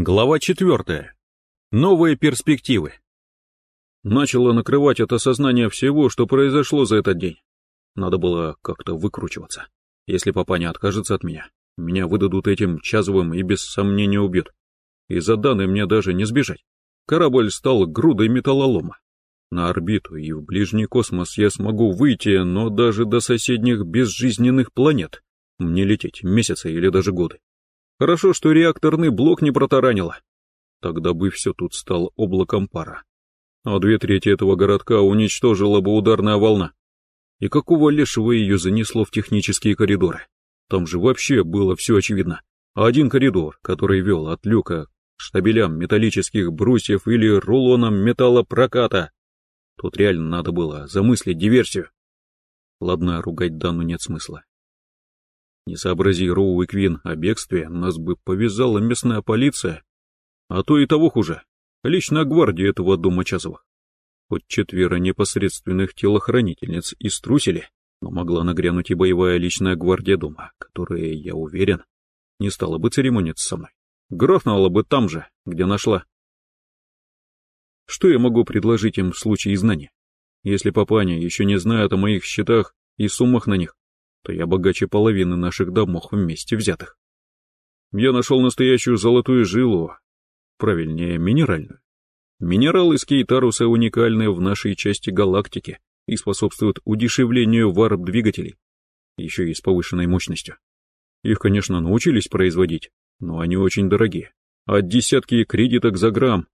Глава четвертая. Новые перспективы. Начало накрывать от осознания всего, что произошло за этот день. Надо было как-то выкручиваться. Если папа не откажется от меня, меня выдадут этим чазовым и без сомнения убьют. И за данные мне даже не сбежать. Корабль стал грудой металлолома. На орбиту и в ближний космос я смогу выйти, но даже до соседних безжизненных планет мне лететь месяцы или даже годы. Хорошо, что реакторный блок не протаранило. Тогда бы все тут стало облаком пара. А две трети этого городка уничтожила бы ударная волна. И какого лешего ее занесло в технические коридоры? Там же вообще было все очевидно. Один коридор, который вел от люка к штабелям металлических брусьев или рулонам металлопроката. Тут реально надо было замыслить диверсию. Ладно, ругать Дану нет смысла. Не сообрази Роу и Квин о бегстве, нас бы повязала местная полиция, а то и того хуже, личная гвардия этого дома Чазовых. Хоть четверо непосредственных телохранительниц и струсили, но могла нагрянуть и боевая личная гвардия дома, которая, я уверен, не стала бы церемониться со мной. Грохнула бы там же, где нашла. Что я могу предложить им в случае знания? Если папаня еще не знает о моих счетах и суммах на них, то я богаче половины наших домов вместе взятых. Я нашел настоящую золотую жилу, правильнее, минеральную. Минералы из кейтаруса уникальны в нашей части галактики и способствуют удешевлению варп-двигателей, еще и с повышенной мощностью. Их, конечно, научились производить, но они очень дорогие, от десятки кредиток за грамм.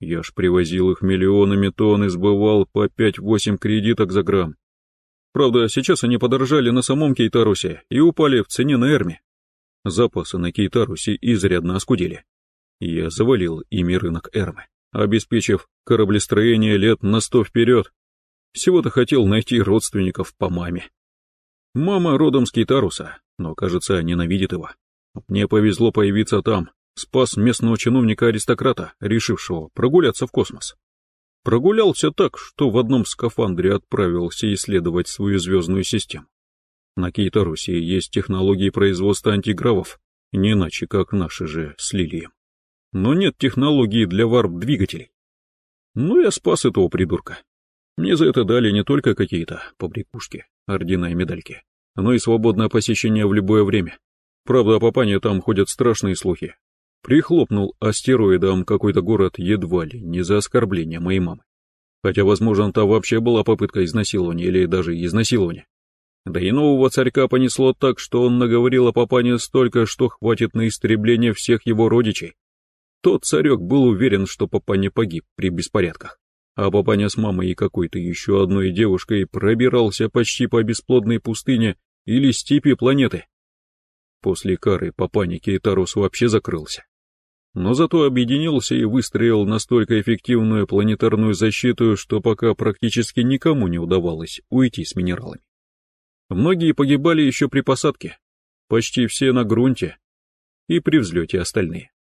Я ж привозил их миллионами тонн и сбывал по 5-8 кредиток за грамм. Правда, сейчас они подорожали на самом Кейтарусе и упали в цене на Эрме. Запасы на Кейтарусе изрядно оскудели. Я завалил ими рынок Эрмы, обеспечив кораблестроение лет на сто вперед. Всего-то хотел найти родственников по маме. Мама родом с Кейтаруса, но, кажется, ненавидит его. Мне повезло появиться там, спас местного чиновника-аристократа, решившего прогуляться в космос. Прогулялся так, что в одном скафандре отправился исследовать свою звездную систему. На Кейтарусе есть технологии производства антигравов, не иначе, как наши же с Лилием. Но нет технологии для варп-двигателей. Ну, я спас этого придурка. Мне за это дали не только какие-то побрякушки, ордена и медальки, но и свободное посещение в любое время. Правда, о Папане там ходят страшные слухи, Прихлопнул астероидом какой-то город едва ли не за оскорбление моей мамы. Хотя, возможно, там вообще была попытка изнасилования или даже изнасилования. Да и нового царька понесло так, что он наговорил о папане столько, что хватит на истребление всех его родичей. Тот царек был уверен, что папаня погиб при беспорядках, а папаня с мамой и какой-то еще одной девушкой пробирался почти по бесплодной пустыне или степи планеты. После кары папани Кейтарус вообще закрылся но зато объединился и выстроил настолько эффективную планетарную защиту, что пока практически никому не удавалось уйти с минералами. Многие погибали еще при посадке, почти все на грунте, и при взлете остальные.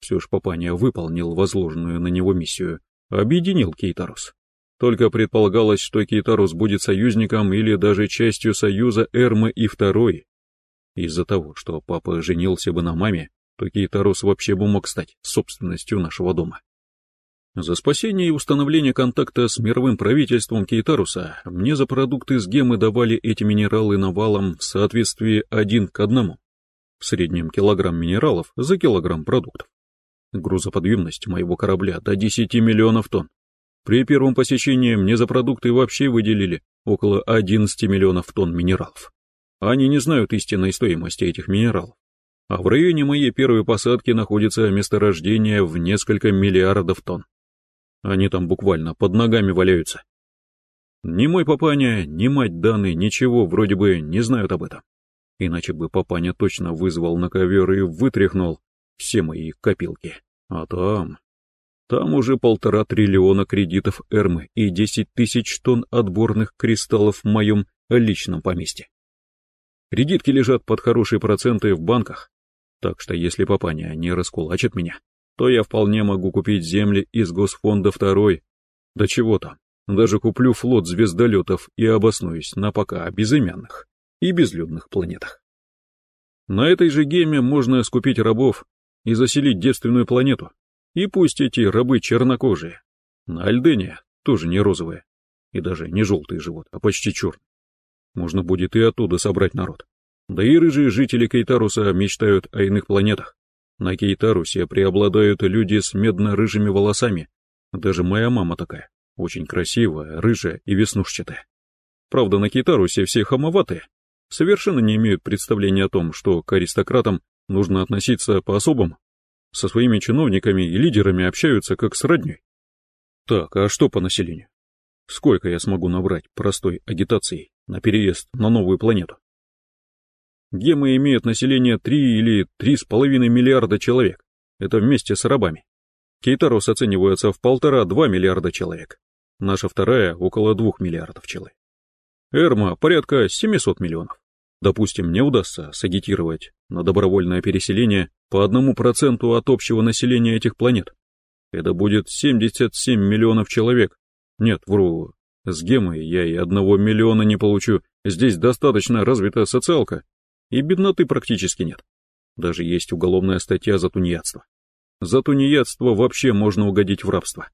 Все ж Папания выполнил возложенную на него миссию, объединил Кейтарус. Только предполагалось, что Кейтарус будет союзником или даже частью союза Эрмы и Второй. Из-за того, что папа женился бы на маме, то Кейтарус вообще бы мог стать собственностью нашего дома. За спасение и установление контакта с мировым правительством Кейтаруса мне за продукты с гемы давали эти минералы навалом в соответствии один к одному. В среднем килограмм минералов за килограмм продуктов. Грузоподъемность моего корабля до 10 миллионов тонн. При первом посещении мне за продукты вообще выделили около 11 миллионов тонн минералов. Они не знают истинной стоимости этих минералов а в районе моей первой посадки находится месторождение в несколько миллиардов тонн. Они там буквально под ногами валяются. Ни мой папаня, ни мать Даны ничего вроде бы не знают об этом. Иначе бы папаня точно вызвал на ковер и вытряхнул все мои копилки. А там... Там уже полтора триллиона кредитов Эрмы и десять тысяч тонн отборных кристаллов в моем личном поместье. Кредитки лежат под хорошие проценты в банках, так что если папаня не раскулачит меня, то я вполне могу купить земли из госфонда второй. Да чего там, даже куплю флот звездолетов и обоснуюсь на пока безымянных и безлюдных планетах. На этой же геме можно скупить рабов, и заселить девственную планету. И пусть эти рабы чернокожие. На Альдене тоже не розовые. И даже не желтые живут, а почти черные. Можно будет и оттуда собрать народ. Да и рыжие жители Кейтаруса мечтают о иных планетах. На Кейтарусе преобладают люди с медно-рыжими волосами. Даже моя мама такая, очень красивая, рыжая и веснушчатая. Правда, на Кейтарусе все хамоватые, совершенно не имеют представления о том, что к аристократам нужно относиться по-особому. Со своими чиновниками и лидерами общаются как с родней. Так, а что по населению? Сколько я смогу набрать простой агитацией на переезд на новую планету? Гемы имеют население 3 или 3,5 миллиарда человек. Это вместе с рабами. Кейтарос оценивается в полтора-два миллиарда человек. Наша вторая — около двух миллиардов человек. Эрма — порядка 700 миллионов. Допустим, не удастся сагитировать на добровольное переселение по одному проценту от общего населения этих планет. Это будет 77 миллионов человек. Нет, вру, с гемой я и одного миллиона не получу. Здесь достаточно развита социалка, и бедноты практически нет. Даже есть уголовная статья за тунеядство. За тунеядство вообще можно угодить в рабство.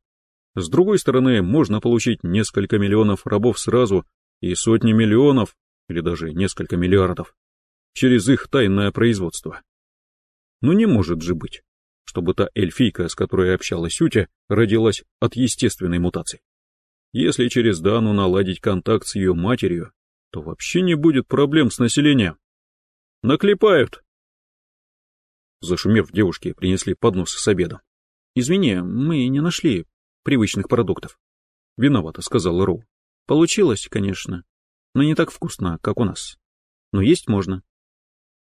С другой стороны, можно получить несколько миллионов рабов сразу и сотни миллионов, или даже несколько миллиардов, через их тайное производство. Но не может же быть, чтобы та эльфийка, с которой общалась Утя, родилась от естественной мутации. Если через Дану наладить контакт с ее матерью, то вообще не будет проблем с населением. Наклепают. Зашумев, девушки принесли поднос с обедом. «Извини, мы не нашли привычных продуктов». «Виновата», — сказал Роу. «Получилось, конечно, но не так вкусно, как у нас. Но есть можно».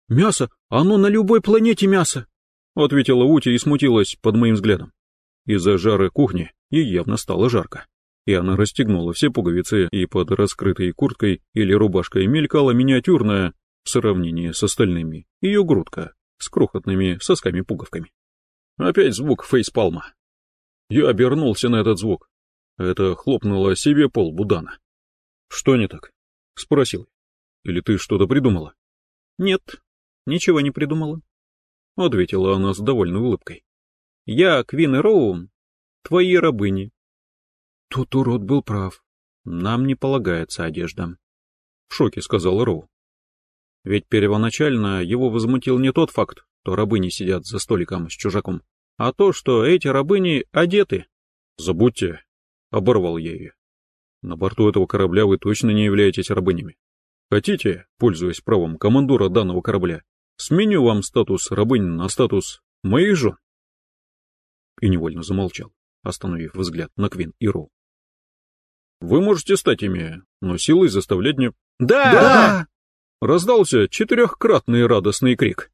«Мясо? Оно на любой планете мясо!» — ответила Ути и смутилась под моим взглядом. Из-за жары кухни ей явно стало жарко, и она расстегнула все пуговицы, и под раскрытой курткой или рубашкой мелькала миниатюрная, в сравнении с остальными, ее грудка с крохотными сосками-пуговками. Опять звук фейспалма. Я обернулся на этот звук. Это хлопнуло себе пол Будана. «Что не так?» — спросил. «Или ты что-то придумала?» «Нет, ничего не придумала», — ответила она с довольной улыбкой. «Я, Квин и Роу, твои рабыни». Тут урод был прав. Нам не полагается одежда. В шоке сказал Роу. Ведь первоначально его возмутил не тот факт, что рабыни сидят за столиком с чужаком, а то, что эти рабыни одеты. Забудьте, оборвал я ее. На борту этого корабля вы точно не являетесь рабынями. Хотите, пользуясь правом командора данного корабля, сменю вам статус рабынь на статус моих жен? И невольно замолчал, остановив взгляд на Квин и Роу. Вы можете стать ими, но силой заставлять не... Да! Да! Раздался четырехкратный радостный крик.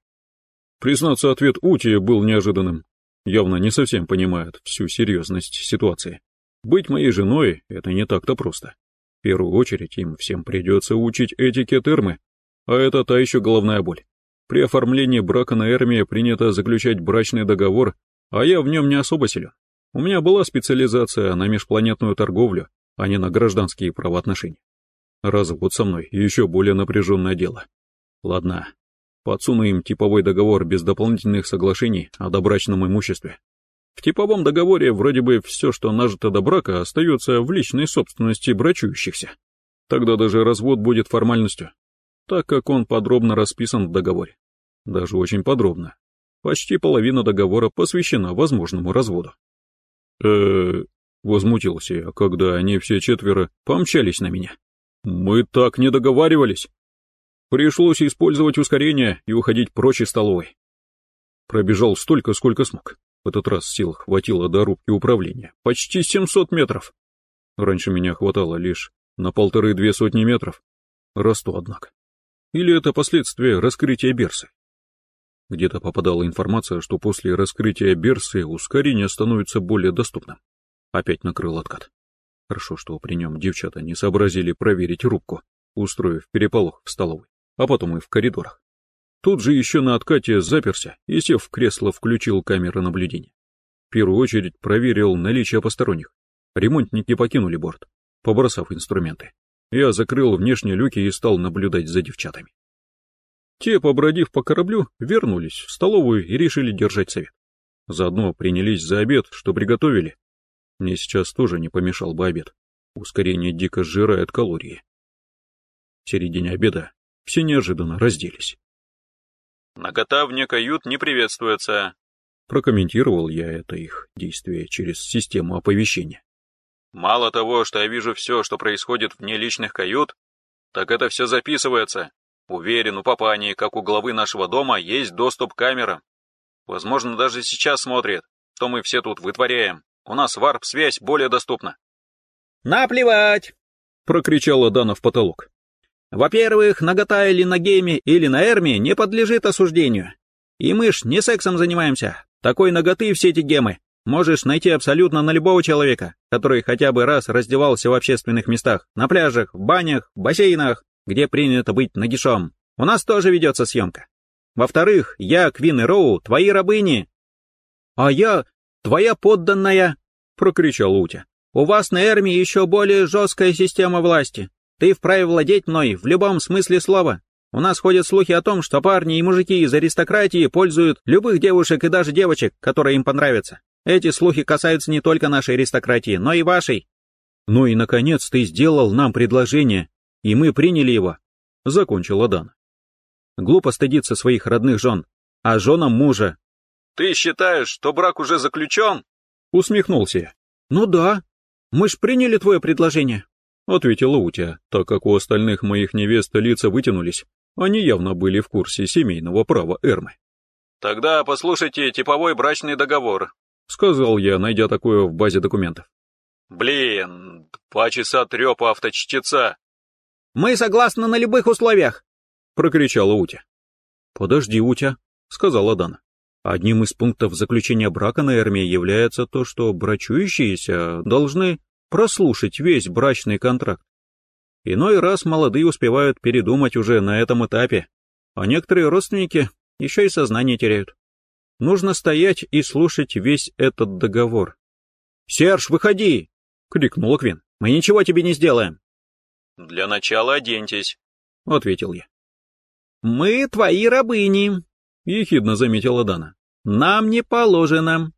Признаться, ответ Ути был неожиданным. Явно не совсем понимает всю серьезность ситуации. Быть моей женой — это не так-то просто. В первую очередь им всем придется учить этикет Эрмы, а это та еще головная боль. При оформлении брака на Эрме принято заключать брачный договор, а я в нем не особо силен. У меня была специализация на межпланетную торговлю, а не на гражданские правоотношения. Развод со мной еще более напряженное дело. Ладно, подсуну им типовой договор без дополнительных соглашений о добрачном имуществе. В типовом договоре вроде бы все, что нажито до брака, остается в личной собственности брачующихся. Тогда даже развод будет формальностью, так как он подробно расписан в договоре. Даже очень подробно. Почти половина договора посвящена возможному разводу. э возмутился я, когда они все четверо помчались на меня. Мы так не договаривались. Пришлось использовать ускорение и уходить прочь из столовой. Пробежал столько, сколько смог. В этот раз сил хватило до рубки управления. Почти 700 метров. Раньше меня хватало лишь на полторы-две сотни метров. Расту, однако. Или это последствия раскрытия Берсы? Где-то попадала информация, что после раскрытия Берсы ускорение становится более доступным. Опять накрыл откат. Хорошо, что при нем девчата не сообразили проверить рубку, устроив переполох в столовой, а потом и в коридорах. Тут же еще на откате заперся и, сев в кресло, включил камеры наблюдения. В первую очередь проверил наличие посторонних. Ремонтники покинули борт, побросав инструменты. Я закрыл внешние люки и стал наблюдать за девчатами. Те, побродив по кораблю, вернулись в столовую и решили держать совет. Заодно принялись за обед, что приготовили. Мне сейчас тоже не помешал бы обед. Ускорение дико сжирает калории. В середине обеда все неожиданно разделись. «Нагота вне кают не приветствуется», — прокомментировал я это их действие через систему оповещения. «Мало того, что я вижу все, что происходит вне личных кают, так это все записывается. Уверен, у папани, как у главы нашего дома, есть доступ к камерам. Возможно, даже сейчас смотрит, что мы все тут вытворяем. У нас варп-связь более доступна». «Наплевать!» — прокричала Дана в потолок. «Во-первых, нагота или на гейме, или на эрме не подлежит осуждению. И мы ж не сексом занимаемся. Такой наготы все эти гемы можешь найти абсолютно на любого человека, который хотя бы раз раздевался в общественных местах, на пляжах, в банях, бассейнах, где принято быть нагишом. У нас тоже ведется съемка. Во-вторых, я, Квин и Роу, твои рабыни. А я твоя подданная, прокричал Утя. У вас на Эрме еще более жесткая система власти. Ты вправе владеть мной в любом смысле слова. У нас ходят слухи о том, что парни и мужики из аристократии пользуют любых девушек и даже девочек, которые им понравятся. Эти слухи касаются не только нашей аристократии, но и вашей. Ну и, наконец, ты сделал нам предложение, и мы приняли его, — закончила Дана. Глупо стыдиться своих родных жен, а женам мужа. Ты считаешь, что брак уже заключен? Усмехнулся я. Ну да, мы ж приняли твое предложение, — ответила Утя, так как у остальных моих невест лица вытянулись. Они явно были в курсе семейного права Эрмы. «Тогда послушайте типовой брачный договор», — сказал я, найдя такое в базе документов. «Блин, два часа трепа авточтеца». «Мы согласны на любых условиях», — прокричала Утя. «Подожди, Утя», — сказала Дана. «Одним из пунктов заключения брака на Эрме является то, что брачующиеся должны прослушать весь брачный контракт. Иной раз молодые успевают передумать уже на этом этапе, а некоторые родственники еще и сознание теряют. Нужно стоять и слушать весь этот договор. «Серж, выходи!» — крикнул Квин. «Мы ничего тебе не сделаем!» «Для начала оденьтесь», — ответил я. «Мы твои рабыни», — ехидно заметила Дана. «Нам не положено».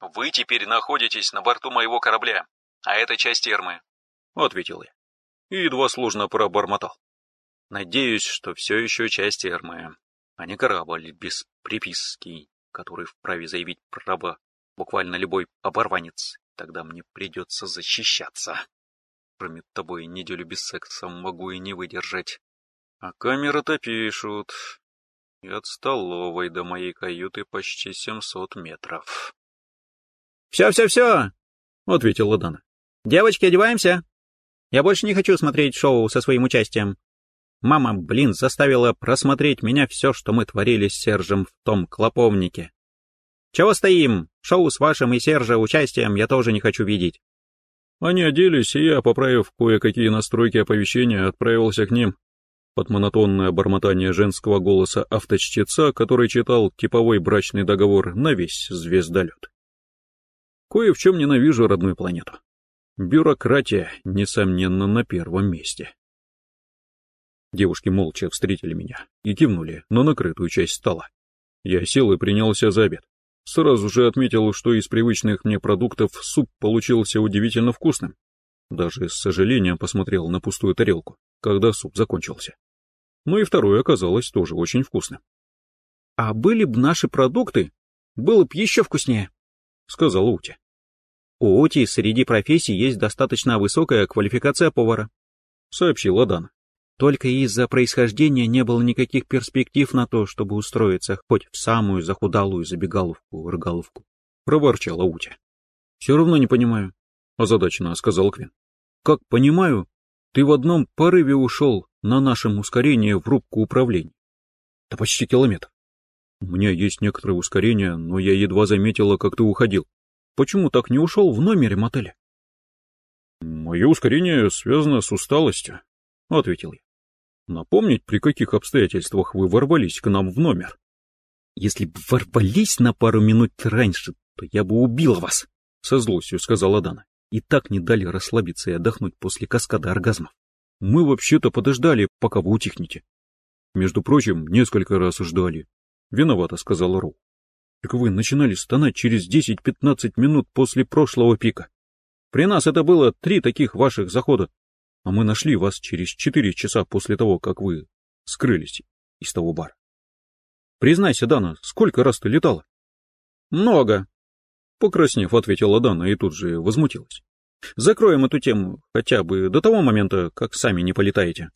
«Вы теперь находитесь на борту моего корабля, а это часть термы», — ответил я и едва сложно пробормотал. Надеюсь, что все еще часть Эрмы, а не корабль без приписки, который вправе заявить право буквально любой оборванец. Тогда мне придется защищаться. Кроме тобой, неделю без секса могу и не выдержать. А камеры-то пишут. И от столовой до моей каюты почти 700 метров. «Все-все-все!» — ответила Дана. «Девочки, одеваемся!» Я больше не хочу смотреть шоу со своим участием. Мама, блин, заставила просмотреть меня все, что мы творили с Сержем в том клоповнике. Чего стоим? Шоу с вашим и Сержа участием я тоже не хочу видеть. Они оделись, и я, поправив кое-какие настройки оповещения, отправился к ним. Под монотонное бормотание женского голоса авточтеца, который читал типовой брачный договор на весь звездолет. Кое в чем ненавижу родную планету. Бюрократия, несомненно, на первом месте. Девушки молча встретили меня и кивнули на накрытую часть стола. Я сел и принялся за обед. Сразу же отметил, что из привычных мне продуктов суп получился удивительно вкусным. Даже с сожалением посмотрел на пустую тарелку, когда суп закончился. Ну и второе оказалось тоже очень вкусным. — А были бы наши продукты, было бы еще вкуснее, — сказала Утя. У Оти среди профессий есть достаточно высокая квалификация повара, сообщила Дана. Только из-за происхождения не было никаких перспектив на то, чтобы устроиться хоть в самую захудалую забегаловку-рыгаловку. Проворчала Утя. Все равно не понимаю, озадаченно сказал Квин. Как понимаю, ты в одном порыве ушел на нашем ускорении в рубку управления. Это почти километр. У меня есть некоторое ускорение, но я едва заметила, как ты уходил. Почему так не ушел в номере мотеля? Мое ускорение связано с усталостью, ответил я. Напомнить, при каких обстоятельствах вы ворвались к нам в номер? Если бы ворвались на пару минут раньше, то я бы убила вас, со злостью сказала Дана. И так не дали расслабиться и отдохнуть после каскада оргазмов. Мы вообще-то подождали, пока вы утихнете. Между прочим, несколько раз ждали. Виновато, сказала Ру. Так вы начинали стонать через 10-15 минут после прошлого пика. При нас это было три таких ваших захода, а мы нашли вас через четыре часа после того, как вы скрылись из того бара. Признайся, Дана, сколько раз ты летала? Много. Покраснев, ответила Дана и тут же возмутилась. Закроем эту тему хотя бы до того момента, как сами не полетаете.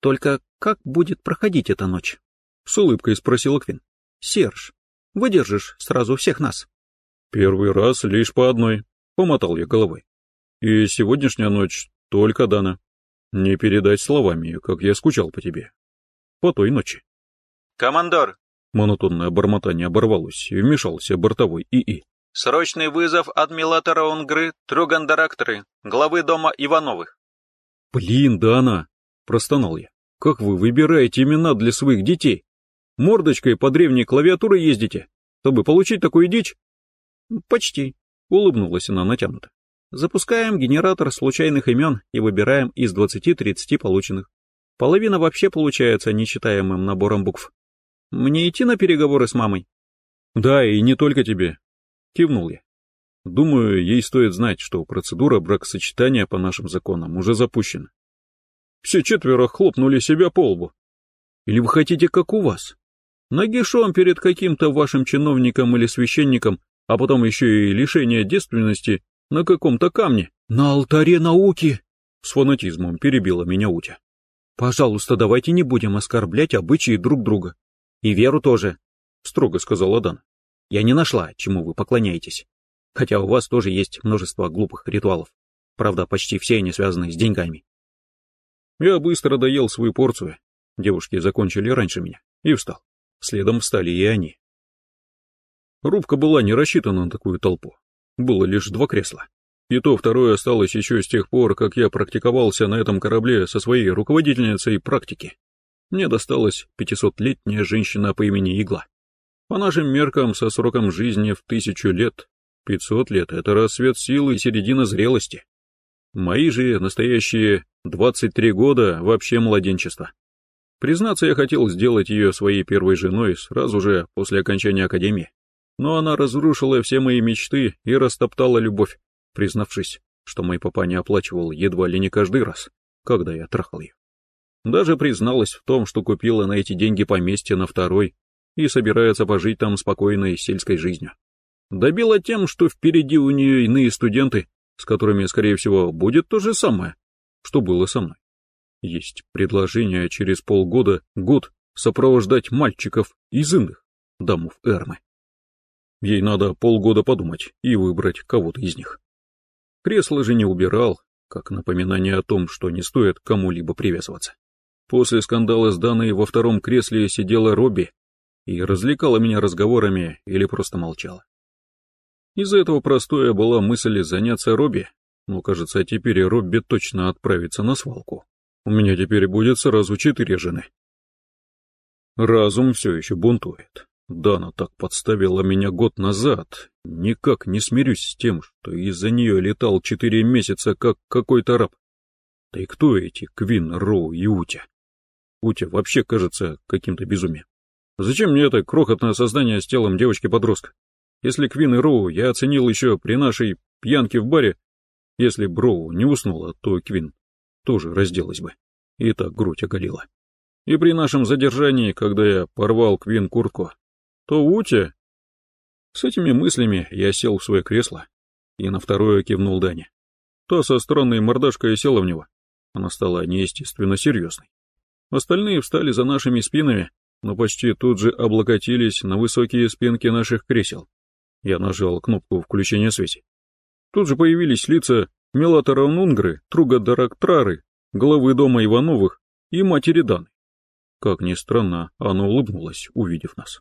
Только как будет проходить эта ночь? С улыбкой спросил Квин. Серж, выдержишь сразу всех нас? Первый раз лишь по одной, помотал я головой. И сегодняшняя ночь только Дана. Не передать словами, как я скучал по тебе. По той ночи. Командор! Монотонное бормотание оборвалось, и вмешался бортовой ИИ. Срочный вызов от Милатора Унгры, Тругандаракторы, главы дома Ивановых. Блин, Дана! Простонал я. Как вы выбираете имена для своих детей? Мордочкой по древней клавиатуре ездите, чтобы получить такую дичь? Почти, улыбнулась она натянуто. Запускаем генератор случайных имен и выбираем из 20-30 полученных. Половина вообще получается нечитаемым набором букв. Мне идти на переговоры с мамой? Да, и не только тебе. Кивнул я. Думаю, ей стоит знать, что процедура бракосочетания по нашим законам уже запущена. Все четверо хлопнули себя по лбу. Или вы хотите, как у вас? Нагишом перед каким-то вашим чиновником или священником, а потом еще и лишение девственности на каком-то камне. На алтаре науки! С фанатизмом перебила меня Утя. Пожалуйста, давайте не будем оскорблять обычаи друг друга. И веру тоже, строго сказала Дан. Я не нашла, чему вы поклоняетесь. Хотя у вас тоже есть множество глупых ритуалов. Правда, почти все они связаны с деньгами. Я быстро доел свою порцию. Девушки закончили раньше меня. И встал. Следом встали и они. Рубка была не рассчитана на такую толпу. Было лишь два кресла. И то второе осталось еще с тех пор, как я практиковался на этом корабле со своей руководительницей практики. Мне досталась пятисотлетняя женщина по имени Игла. По нашим меркам, со сроком жизни в тысячу лет, пятьсот лет — это рассвет силы и середина зрелости. Мои же настоящие 23 года вообще младенчество. Признаться, я хотел сделать ее своей первой женой сразу же после окончания академии. Но она разрушила все мои мечты и растоптала любовь, признавшись, что мой папа не оплачивал едва ли не каждый раз, когда я трахал ее. Даже призналась в том, что купила на эти деньги поместье на второй и собирается пожить там спокойной сельской жизнью. Добила тем, что впереди у нее иные студенты, с которыми, скорее всего, будет то же самое, что было со мной. Есть предложение через полгода, год, сопровождать мальчиков из иных домов Эрмы. Ей надо полгода подумать и выбрать кого-то из них. Кресло же не убирал, как напоминание о том, что не стоит кому-либо привязываться. После скандала с Даной во втором кресле сидела Робби и развлекала меня разговорами или просто молчала. Из-за этого простое была мысль заняться Робби, но, кажется, теперь Робби точно отправится на свалку. У меня теперь будет сразу четыре жены. Разум все еще бунтует. Дана так подставила меня год назад. Никак не смирюсь с тем, что из-за нее летал четыре месяца, как какой-то раб. Да и кто эти Квин, Роу и Утя? Утя вообще кажется каким-то безумием. Зачем мне это крохотное создание с телом девочки-подростка? Если Квин и Роу я оценил еще при нашей пьянке в баре, если Броу не уснула, то Квин тоже разделась бы. И так грудь оголила. И при нашем задержании, когда я порвал Квин куртку, то Утя... С этими мыслями я сел в свое кресло и на второе кивнул Дане. Та со странной мордашкой села в него. Она стала неестественно серьезной. Остальные встали за нашими спинами, но почти тут же облокотились на высокие спинки наших кресел. Я нажал кнопку включения связи. Тут же появились лица Мелатора Нунгры, Труга Дарактрары, главы дома Ивановых и матери Даны. Как ни странно, она улыбнулась, увидев нас.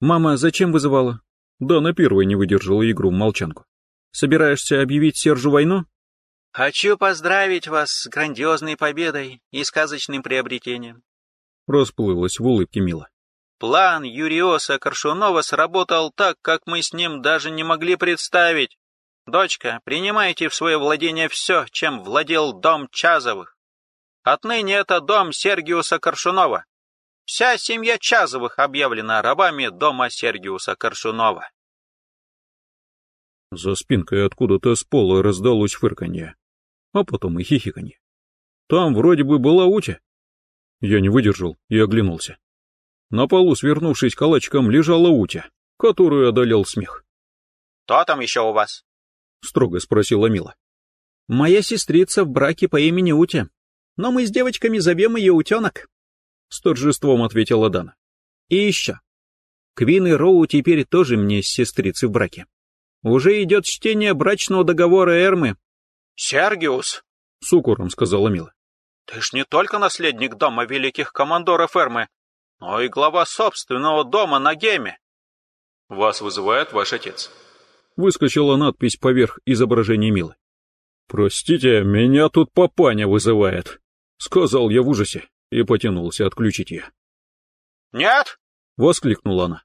«Мама зачем вызывала?» Дана первой не выдержала игру молчанку. «Собираешься объявить Сержу войну?» «Хочу поздравить вас с грандиозной победой и сказочным приобретением», расплылась в улыбке Мила. План Юриоса Коршунова сработал так, как мы с ним даже не могли представить. Дочка, принимайте в свое владение все, чем владел дом Чазовых. Отныне это дом Сергиуса Коршунова. Вся семья Чазовых объявлена рабами дома Сергиуса Коршунова. За спинкой откуда-то с пола раздалось фырканье, а потом и хихиканье. Там вроде бы была Утя. Я не выдержал и оглянулся. На полу, свернувшись калачиком, лежала Утя, которую одолел смех. «Кто там еще у вас?» — строго спросила Мила. «Моя сестрица в браке по имени Утя, но мы с девочками зовем ее Утенок», — с торжеством ответила Дана. «И еще. Квин и Роу теперь тоже мне сестрицы в браке. Уже идет чтение брачного договора Эрмы». «Сергиус», — с укором сказала Мила. «Ты ж не только наследник дома великих командоров Эрмы, но и глава собственного дома на Геме». «Вас вызывает ваш отец», выскочила надпись поверх изображения Милы. «Простите, меня тут папаня вызывает», — сказал я в ужасе и потянулся отключить ее. «Нет!» — воскликнула она.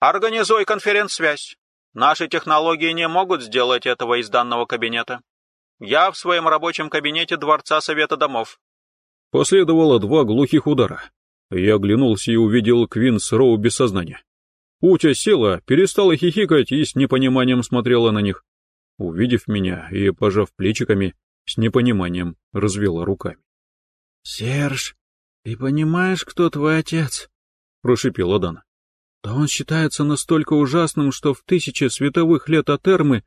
«Организуй конференц-связь. Наши технологии не могут сделать этого из данного кабинета. Я в своем рабочем кабинете Дворца Совета Домов». Последовало два глухих удара. Я оглянулся и увидел Квинс Роу без сознания. Утя села, перестала хихикать и с непониманием смотрела на них. Увидев меня и пожав плечиками, с непониманием развела руками. — Серж, ты понимаешь, кто твой отец? — прошипела Дана. — Да он считается настолько ужасным, что в тысячи световых лет от Эрмы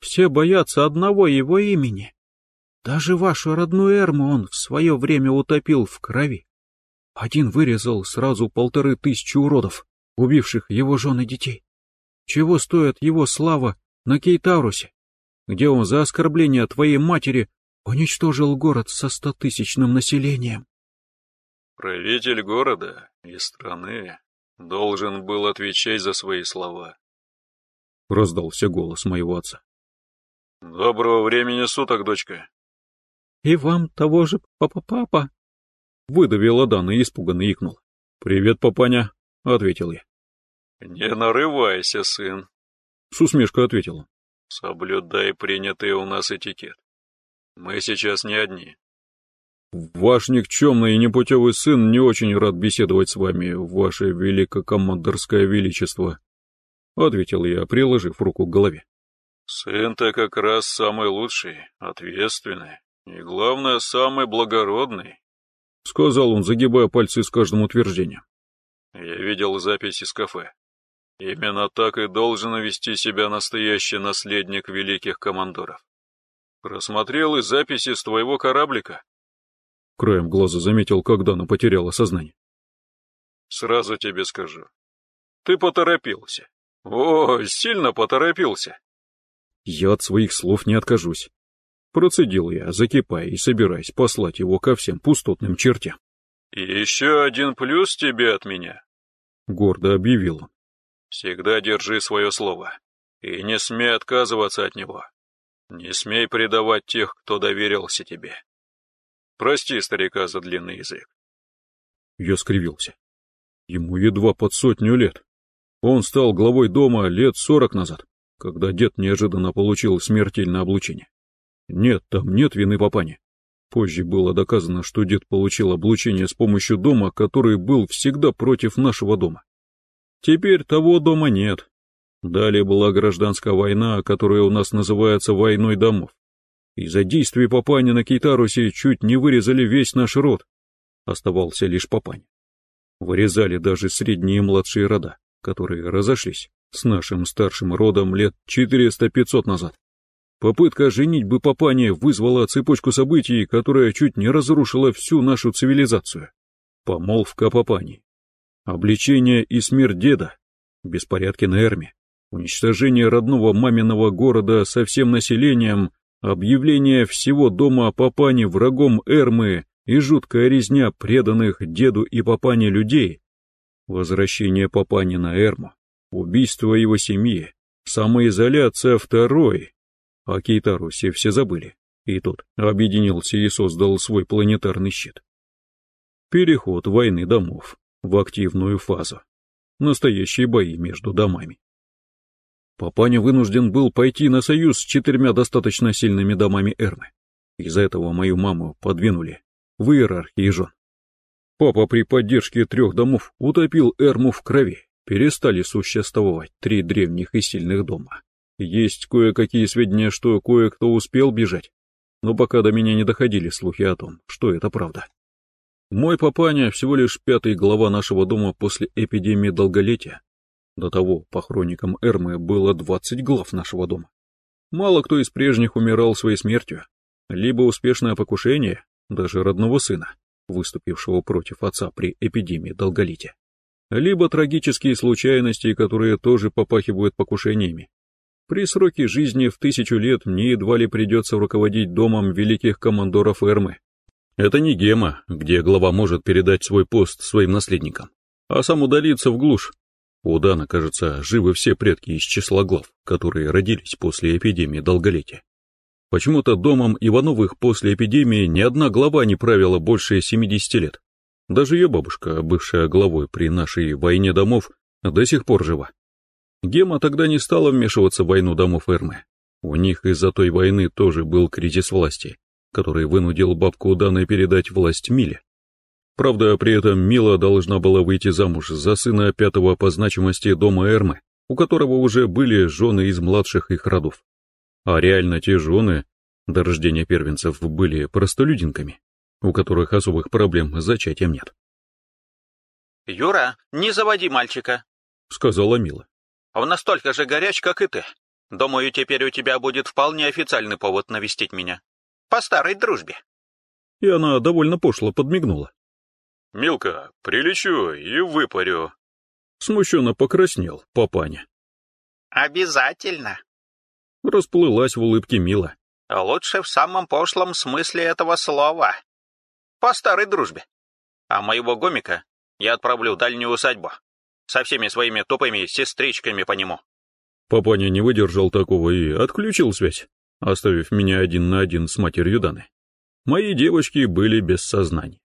все боятся одного его имени. Даже вашу родную Эрму он в свое время утопил в крови. Один вырезал сразу полторы тысячи уродов убивших его жены и детей. Чего стоит его слава на Кейтаурусе, где он за оскорбление твоей матери уничтожил город со стотысячным населением? Правитель города и страны должен был отвечать за свои слова. Раздался голос моего отца. Доброго времени суток, дочка. И вам того же, папа-папа. Выдавила Дана и испуганно икнула. Привет, папаня, ответил я. «Не нарывайся, сын», — с усмешкой ответил «Соблюдай принятый у нас этикет. Мы сейчас не одни». «Ваш никчемный и непутевый сын не очень рад беседовать с вами, ваше великокомандорское величество», — ответил я, приложив руку к голове. «Сын-то как раз самый лучший, ответственный и, главное, самый благородный», — сказал он, загибая пальцы с каждым утверждением. «Я видел запись из кафе. Именно так и должен вести себя настоящий наследник великих командоров. Просмотрел и записи с твоего кораблика. Краем глаза заметил, когда она потеряла сознание. Сразу тебе скажу. Ты поторопился. О, сильно поторопился. Я от своих слов не откажусь. Процедил я, закипая и собираясь послать его ко всем пустотным чертям. Еще один плюс тебе от меня. Гордо объявил он. Всегда держи свое слово и не смей отказываться от него. Не смей предавать тех, кто доверился тебе. Прости старика за длинный язык. Я скривился. Ему едва под сотню лет. Он стал главой дома лет сорок назад, когда дед неожиданно получил смертельное облучение. Нет, там нет вины папани. Позже было доказано, что дед получил облучение с помощью дома, который был всегда против нашего дома. Теперь того дома нет. Далее была гражданская война, которая у нас называется войной домов. Из-за действий Папани на Кейтарусе чуть не вырезали весь наш род. Оставался лишь Папань. Вырезали даже средние и младшие рода, которые разошлись с нашим старшим родом лет 400-500 назад. Попытка женить бы Папани вызвала цепочку событий, которая чуть не разрушила всю нашу цивилизацию. Помолвка Папани, обличение и смерть деда, беспорядки на Эрме, уничтожение родного маминого города со всем населением, объявление всего дома Папани врагом Эрмы и жуткая резня преданных деду и Папане людей, возвращение Папани на Эрму, убийство его семьи, самоизоляция второй. О Кейтарусе все забыли, и тут объединился и создал свой планетарный щит. Переход войны домов в активную фазу. Настоящие бои между домами. Папаня вынужден был пойти на союз с четырьмя достаточно сильными домами Эрмы. Из-за этого мою маму подвинули в иерархии жен. Папа при поддержке трех домов утопил Эрму в крови, перестали существовать три древних и сильных дома. Есть кое-какие сведения, что кое-кто успел бежать, но пока до меня не доходили слухи о том, что это правда. Мой папаня всего лишь пятый глава нашего дома после эпидемии долголетия. До того, по хроникам Эрмы, было двадцать глав нашего дома. Мало кто из прежних умирал своей смертью, либо успешное покушение, даже родного сына, выступившего против отца при эпидемии долголетия, либо трагические случайности, которые тоже попахивают покушениями. При сроке жизни в тысячу лет мне едва ли придется руководить домом великих командоров Эрмы. Это не гема, где глава может передать свой пост своим наследникам, а сам удалиться в глушь. У Дана, кажется, живы все предки из числа глав, которые родились после эпидемии долголетия. Почему-то домом Ивановых после эпидемии ни одна глава не правила больше 70 лет. Даже ее бабушка, бывшая главой при нашей войне домов, до сих пор жива. Гема тогда не стала вмешиваться в войну домов Эрмы. У них из-за той войны тоже был кризис власти, который вынудил бабку Даны передать власть Миле. Правда, при этом Мила должна была выйти замуж за сына пятого по значимости дома Эрмы, у которого уже были жены из младших их родов. А реально те жены до рождения первенцев были простолюдинками, у которых особых проблем с зачатием нет. «Юра, не заводи мальчика», — сказала Мила. «Он настолько же горяч, как и ты. Думаю, теперь у тебя будет вполне официальный повод навестить меня. По старой дружбе». И она довольно пошло подмигнула. «Милка, прилечу и выпарю». Смущенно покраснел папаня. «Обязательно», Расплылась в улыбке Мила. «Лучше в самом пошлом смысле этого слова. По старой дружбе. А моего гомика я отправлю в дальнюю усадьбу. Со всеми своими тупыми сестричками по нему». Папаня не выдержал такого и отключил связь, оставив меня один на один с матерью Даны. Мои девочки были без сознания.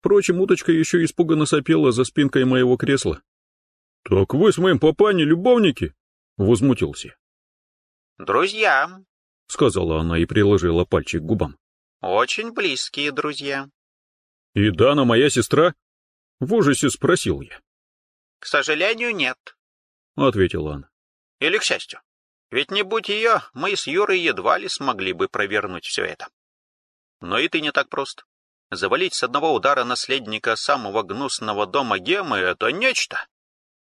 Впрочем, уточка еще испуганно сопела за спинкой моего кресла. «Так вы с моим папаней любовники?» — возмутился. «Друзья», — сказала она и приложила пальчик к губам. «Очень близкие друзья». «И Дана моя сестра?» — в ужасе спросил я. «К сожалению, нет», — ответила она. «Или к счастью. Ведь не будь ее, мы с Юрой едва ли смогли бы провернуть все это. Но и ты не так прост. Завалить с одного удара наследника самого гнусного дома Гемы — это нечто.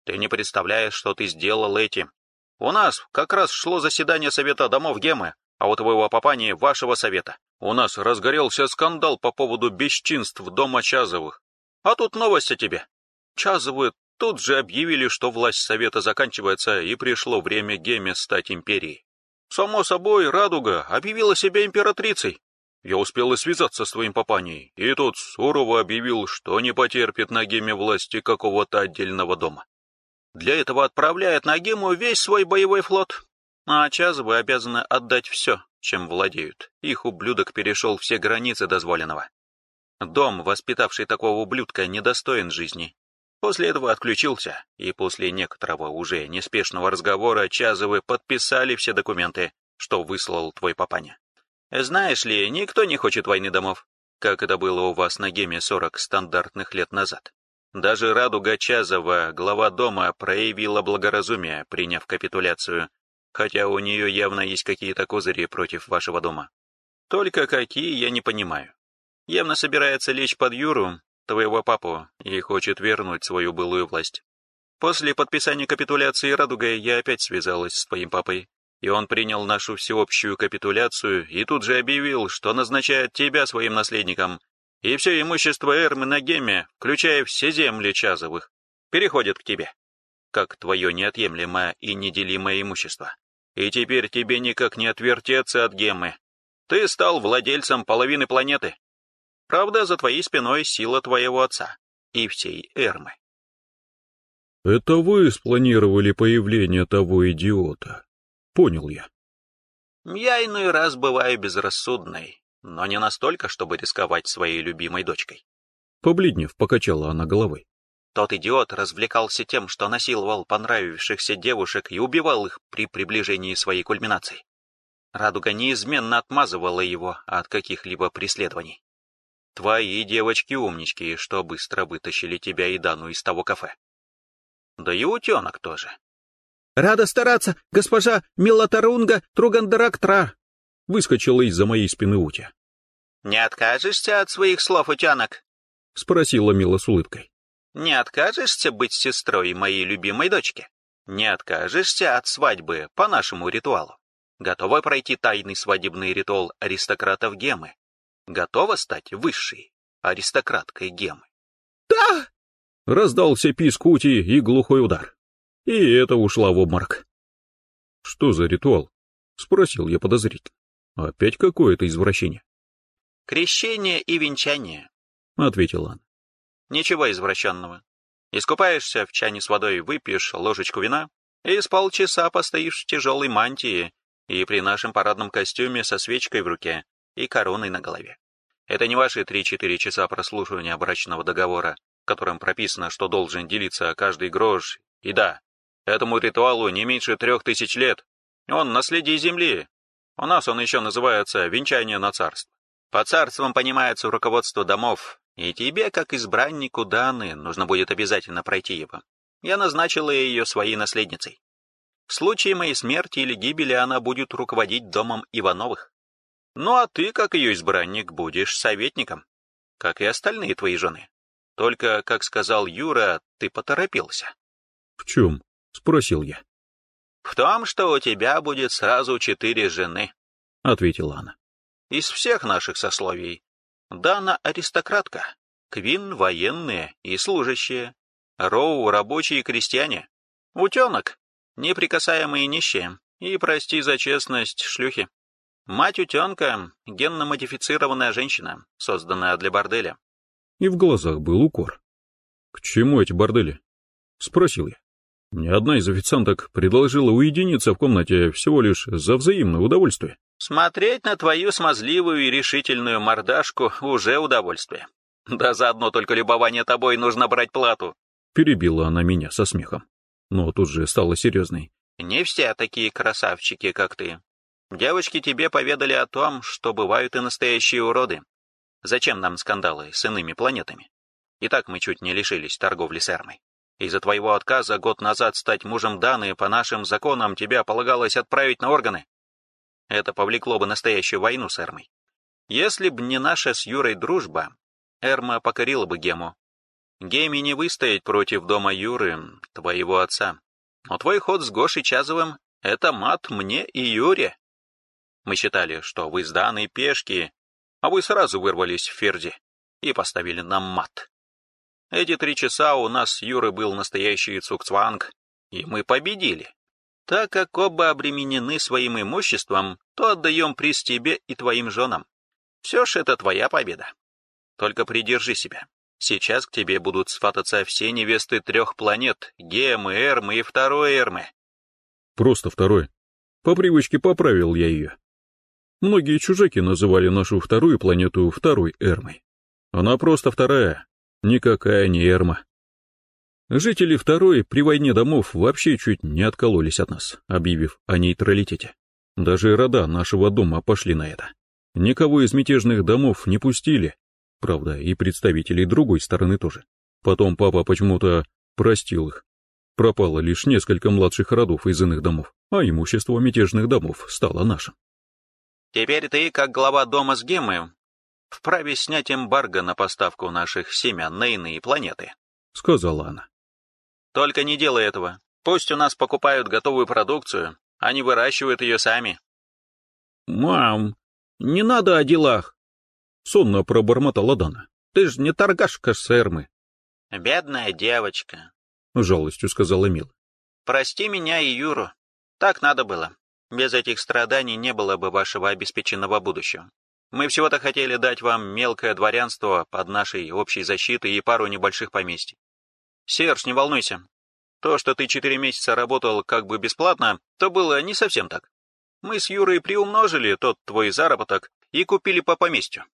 Ты не представляешь, что ты сделал этим. У нас как раз шло заседание Совета домов Гемы, а у твоего папани вашего совета. У нас разгорелся скандал по поводу бесчинств дома Чазовых. А тут новость о тебе. Чазовы тут же объявили, что власть совета заканчивается и пришло время Геме стать империей. Само собой, Радуга объявила себя императрицей. Я успел и связаться с твоим папаней, и тот сурово объявил, что не потерпит на Геме власти какого-то отдельного дома. Для этого отправляет на Гему весь свой боевой флот. А Чазовы обязаны отдать все, чем владеют. Их ублюдок перешел все границы дозволенного. Дом, воспитавший такого ублюдка, недостоин жизни. После этого отключился, и после некоторого уже неспешного разговора Чазовы подписали все документы, что выслал твой папаня. Знаешь ли, никто не хочет войны домов, как это было у вас на Геме 40 стандартных лет назад. Даже Радуга Чазова, глава дома, проявила благоразумие, приняв капитуляцию, хотя у нее явно есть какие-то козыри против вашего дома. Только какие, я не понимаю. Явно собирается лечь под Юру, твоего папу, и хочет вернуть свою былую власть. После подписания капитуляции Радугой я опять связалась с твоим папой, и он принял нашу всеобщую капитуляцию и тут же объявил, что назначает тебя своим наследником, и все имущество Эрмы на Геме, включая все земли Чазовых, переходит к тебе, как твое неотъемлемое и неделимое имущество. И теперь тебе никак не отвертеться от Геммы. Ты стал владельцем половины планеты. Правда, за твоей спиной сила твоего отца и всей Эрмы. Это вы спланировали появление того идиота. Понял я. Я иной раз бываю безрассудной, но не настолько, чтобы рисковать своей любимой дочкой. Побледнев, покачала она головой. Тот идиот развлекался тем, что насиловал понравившихся девушек и убивал их при приближении своей кульминации. Радуга неизменно отмазывала его от каких-либо преследований. Твои девочки-умнички, что быстро вытащили тебя и Дану из того кафе. Да и утенок тоже. «Рада стараться, госпожа Милатарунга Тругандарактра!» Выскочила из-за моей спины Утя. «Не откажешься от своих слов, утенок?» — спросила Мила с улыбкой. «Не откажешься быть сестрой моей любимой дочки? Не откажешься от свадьбы по нашему ритуалу? Готова пройти тайный свадебный ритуал аристократов Гемы? Готова стать высшей аристократкой Гемы?» «Да!» — раздался писк Ути и глухой удар. И это ушла в обморок. «Что за ритуал?» — спросил я подозрительно. «Опять какое-то извращение?» «Крещение и венчание», — ответила она. «Ничего извращенного. Искупаешься в чане с водой, выпьешь ложечку вина и с полчаса постоишь в тяжелой мантии и при нашем парадном костюме со свечкой в руке и короной на голове. Это не ваши три-четыре часа прослушивания брачного договора, которым прописано, что должен делиться каждый грош, и да, этому ритуалу не меньше трех тысяч лет. Он наследие земли. У нас он еще называется «венчание на царство». По царствам понимается руководство домов, и тебе, как избраннику Даны, нужно будет обязательно пройти его. Я назначила ее своей наследницей. В случае моей смерти или гибели она будет руководить домом Ивановых. Ну а ты, как ее избранник, будешь советником, как и остальные твои жены. Только, как сказал Юра, ты поторопился. — В чем? — спросил я. — В том, что у тебя будет сразу четыре жены, — ответила она из всех наших сословий. Дана аристократка, Квин военные и служащие, Роу рабочие и крестьяне, Утенок неприкасаемые нищие и, прости за честность, шлюхи. Мать утенка — генно-модифицированная женщина, созданная для борделя. И в глазах был укор. «К чему эти бордели?» — спросил я. Мне одна из официанток предложила уединиться в комнате всего лишь за взаимное удовольствие. Смотреть на твою смазливую и решительную мордашку уже удовольствие. Да заодно только любование тобой нужно брать плату. Перебила она меня со смехом. Но тут же стала серьезной. Не все такие красавчики, как ты. Девочки тебе поведали о том, что бывают и настоящие уроды. Зачем нам скандалы с иными планетами? Итак, мы чуть не лишились торговли с Эрмой. Из-за твоего отказа год назад стать мужем Даны по нашим законам тебя полагалось отправить на органы. Это повлекло бы настоящую войну с Эрмой. Если б не наша с Юрой дружба, Эрма покорила бы Гему. Геме не выстоять против дома Юры, твоего отца. Но твой ход с Гошей Чазовым — это мат мне и Юре. Мы считали, что вы с Даной пешки, а вы сразу вырвались в Ферди и поставили нам мат. Эти три часа у нас Юрой был настоящий цукцванг, и мы победили. Так как оба обременены своим имуществом, то отдаем приз тебе и твоим женам. Все ж это твоя победа. Только придержи себя. Сейчас к тебе будут свататься все невесты трех планет, Гемы, Эрмы и второй Эрмы. Просто второй. По привычке поправил я ее. Многие чужаки называли нашу вторую планету второй Эрмой. Она просто вторая, никакая не Эрма. Жители второй при войне домов вообще чуть не откололись от нас, объявив о нейтралитете. Даже рода нашего дома пошли на это. Никого из мятежных домов не пустили, правда, и представителей другой стороны тоже. Потом папа почему-то простил их. Пропало лишь несколько младших родов из иных домов, а имущество мятежных домов стало нашим. Теперь ты, как глава дома с Геммой, вправе снять эмбарго на поставку наших семян на иные планеты, — сказала она. Только не делай этого. Пусть у нас покупают готовую продукцию, а не выращивают ее сами. «Мам, не надо о делах!» — сонно пробормотала Дана. «Ты ж не торгашка Сермы!» «Бедная девочка!» — жалостью сказала Мила. «Прости меня и Юру. Так надо было. Без этих страданий не было бы вашего обеспеченного будущего. Мы всего-то хотели дать вам мелкое дворянство под нашей общей защитой и пару небольших поместий. Серж, не волнуйся. То, что ты четыре месяца работал как бы бесплатно, то было не совсем так. Мы с Юрой приумножили тот твой заработок и купили по поместью.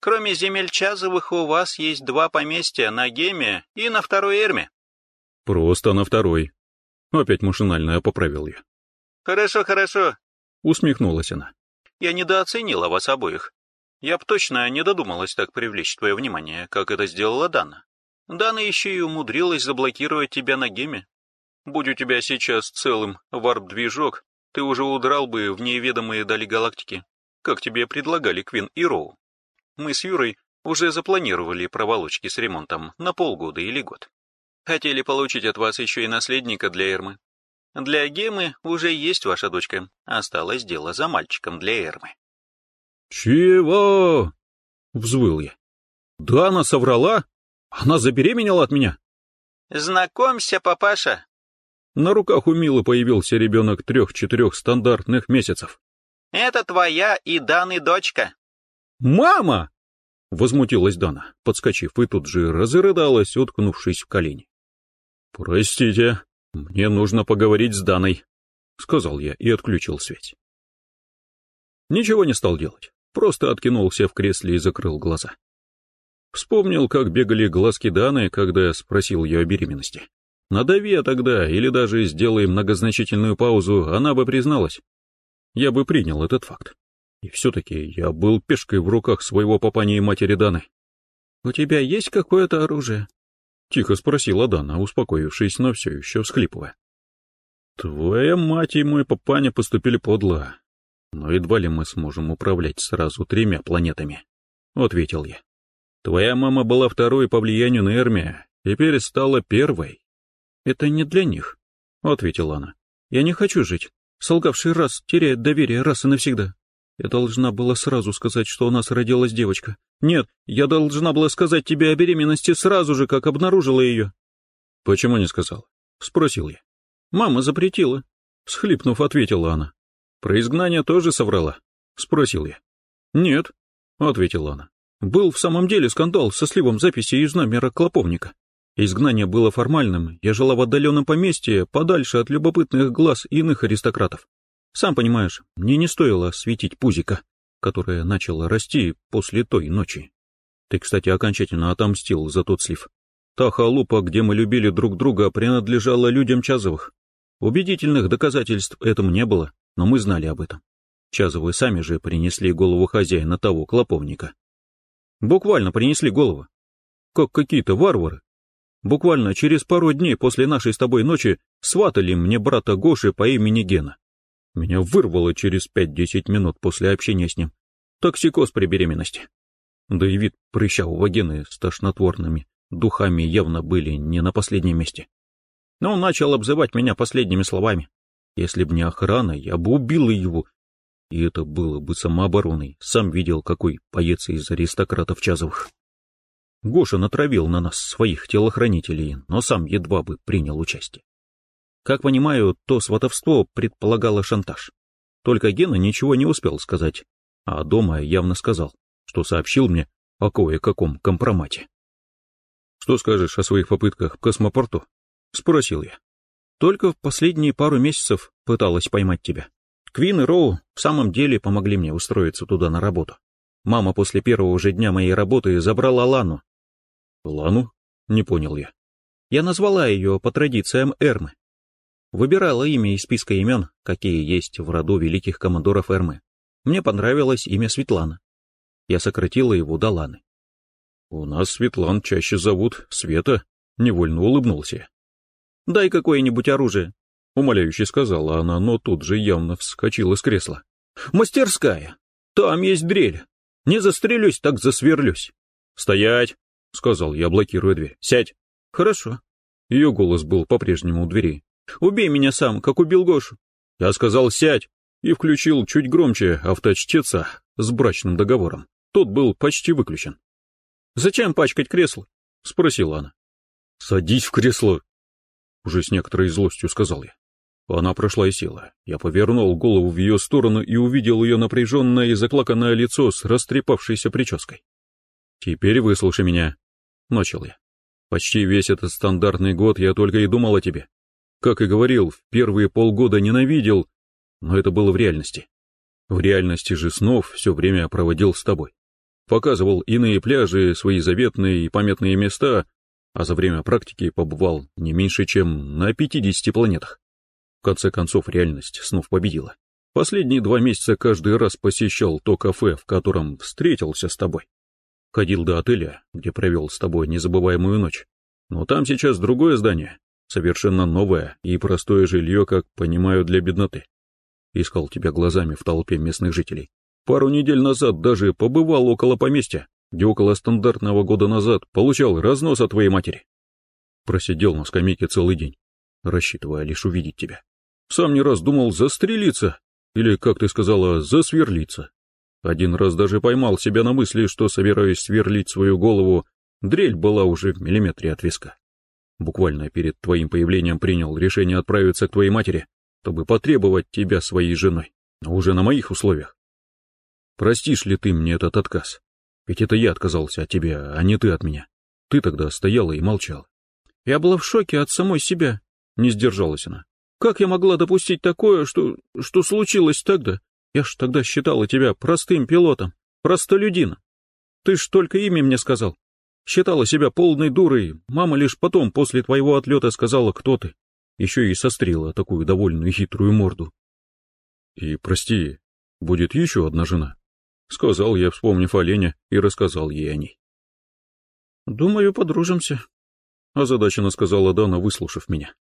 Кроме земель Чазовых, у вас есть два поместья на Геме и на второй Эрме. Просто на второй. Опять машинально поправил я. Хорошо, хорошо. Усмехнулась она. Я недооценила вас обоих. Я б точно не додумалась так привлечь твое внимание, как это сделала Дана. Дана еще и умудрилась заблокировать тебя на геме. Будь у тебя сейчас целым варп-движок, ты уже удрал бы в неведомые дали галактики, как тебе предлагали Квин и Роу. Мы с Юрой уже запланировали проволочки с ремонтом на полгода или год. Хотели получить от вас еще и наследника для Эрмы. Для Гемы уже есть ваша дочка, осталось дело за мальчиком для Эрмы. «Чего?» — взвыл я. «Да она соврала? Она забеременела от меня?» «Знакомься, папаша!» На руках у Милы появился ребенок трех-четырех стандартных месяцев. «Это твоя и Даны дочка». «Мама!» — возмутилась Дана, подскочив, и тут же разрыдалась, уткнувшись в колени. «Простите, мне нужно поговорить с Даной», — сказал я и отключил связь. Ничего не стал делать, просто откинулся в кресле и закрыл глаза. Вспомнил, как бегали глазки Даны, когда я спросил ее о беременности. Надави тогда, или даже сделай многозначительную паузу, она бы призналась. Я бы принял этот факт. И все-таки я был пешкой в руках своего папани и матери Даны. «У тебя есть какое-то оружие?» Тихо спросила Дана, успокоившись, но все еще всхлипывая. Твоя мать и мой папаня поступили подло, но едва ли мы сможем управлять сразу тремя планетами, — ответил я. Твоя мама была второй по влиянию на Эрмия, теперь стала первой. Это не для них, — ответила она. Я не хочу жить. Солгавший раз теряет доверие раз и навсегда. Я должна была сразу сказать, что у нас родилась девочка. Нет, я должна была сказать тебе о беременности сразу же, как обнаружила ее. Почему не сказал? Спросил я. Мама запретила. Схлипнув, ответила она. Про изгнание тоже соврала? Спросил я. Нет, ответила она. Был в самом деле скандал со сливом записи из номера клоповника. Изгнание было формальным, я жила в отдаленном поместье, подальше от любопытных глаз иных аристократов. Сам понимаешь, мне не стоило светить пузика, которое начало расти после той ночи. Ты, кстати, окончательно отомстил за тот слив. Та халупа, где мы любили друг друга, принадлежала людям Чазовых. Убедительных доказательств этому не было, но мы знали об этом. Чазовы сами же принесли голову хозяина того клоповника. Буквально принесли голову. Как какие-то варвары. Буквально через пару дней после нашей с тобой ночи сватали мне брата Гоши по имени Гена. Меня вырвало через пять-десять минут после общения с ним. Токсикоз при беременности. Да и вид прыщавого гена с тошнотворными духами явно были не на последнем месте. Но он начал обзывать меня последними словами. Если б не охрана, я бы убил его. И это было бы самообороной. Сам видел, какой поец из аристократов Чазовых. Гоша натравил на нас своих телохранителей, но сам едва бы принял участие. Как понимаю, то сватовство предполагало шантаж. Только Гена ничего не успел сказать, а дома явно сказал, что сообщил мне о кое-каком компромате. «Что скажешь о своих попытках в космопорту?» — спросил я. «Только в последние пару месяцев пыталась поймать тебя. Квин и Роу в самом деле помогли мне устроиться туда на работу. Мама после первого же дня моей работы забрала Лану». «Лану?» — не понял я. Я назвала ее по традициям Эрмы. Выбирала имя из списка имен, какие есть в роду великих командоров Эрмы. Мне понравилось имя Светлана. Я сократила его до Ланы. «У нас Светлан чаще зовут Света», — невольно улыбнулся. «Дай какое-нибудь оружие», — умоляюще сказала она, но тут же явно вскочила с кресла. «Мастерская! Там есть дрель. Не застрелюсь, так засверлюсь». «Стоять!» — сказал я, блокируя дверь. «Сядь!» «Хорошо». Ее голос был по-прежнему у двери. Убей меня сам, как убил Гошу. Я сказал «сядь» и включил чуть громче авточтеца с брачным договором. Тот был почти выключен. «Зачем пачкать кресло?» — спросила она. «Садись в кресло!» Уже с некоторой злостью сказал я. Она прошла и села. Я повернул голову в ее сторону и увидел ее напряженное и заклаканное лицо с растрепавшейся прической. «Теперь выслушай меня», — начал я. «Почти весь этот стандартный год я только и думал о тебе. Как и говорил, в первые полгода ненавидел, но это было в реальности. В реальности же снов все время проводил с тобой. Показывал иные пляжи, свои заветные и памятные места, а за время практики побывал не меньше, чем на 50 планетах. В конце концов, реальность снов победила. Последние два месяца каждый раз посещал то кафе, в котором встретился с тобой. Ходил до отеля, где провел с тобой незабываемую ночь. Но там сейчас другое здание, совершенно новое и простое жилье, как понимаю, для бедноты. Искал тебя глазами в толпе местных жителей. Пару недель назад даже побывал около поместья, где около стандартного года назад получал разнос от твоей матери. Просидел на скамейке целый день, рассчитывая лишь увидеть тебя. Сам не раз думал застрелиться, или, как ты сказала, засверлиться. Один раз даже поймал себя на мысли, что собираюсь сверлить свою голову, дрель была уже в миллиметре от виска. Буквально перед твоим появлением принял решение отправиться к твоей матери, чтобы потребовать тебя своей женой, но уже на моих условиях. Простишь ли ты мне этот отказ? Ведь это я отказался от тебя, а не ты от меня. Ты тогда стояла и молчала. Я была в шоке от самой себя, не сдержалась она. Как я могла допустить такое, что... что случилось тогда? Я ж тогда считала тебя простым пилотом, простолюдином. Ты ж только имя мне сказал. Считала себя полной дурой, мама лишь потом, после твоего отлета, сказала, кто ты. Еще и сострила такую довольную хитрую морду. И, прости, будет еще одна жена. Сказал я, вспомнив о Лене, и рассказал ей о ней. Думаю, подружимся, озадаченно сказала Дана, выслушав меня.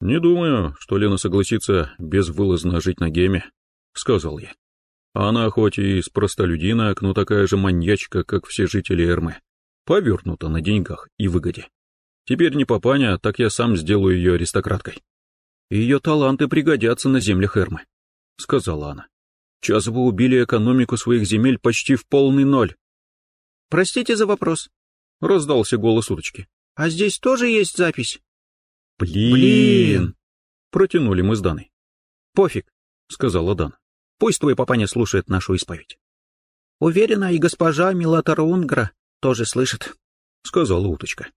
Не думаю, что Лена согласится безвылазно жить на геме, сказал я. Она хоть и из простолюдинок, но такая же маньячка, как все жители Эрмы повернута на деньгах и выгоде. Теперь не папаня, так я сам сделаю ее аристократкой. Ее таланты пригодятся на землях Эрмы, — сказала она. Час вы убили экономику своих земель почти в полный ноль. — Простите за вопрос, — раздался голос уточки. — А здесь тоже есть запись? — Блин! Блин! — протянули мы с Даной. — Пофиг, — сказала Дана. — Пусть твой папаня слушает нашу исповедь. — Уверена, и госпожа Милатара Унгра тоже слышит, — сказала уточка.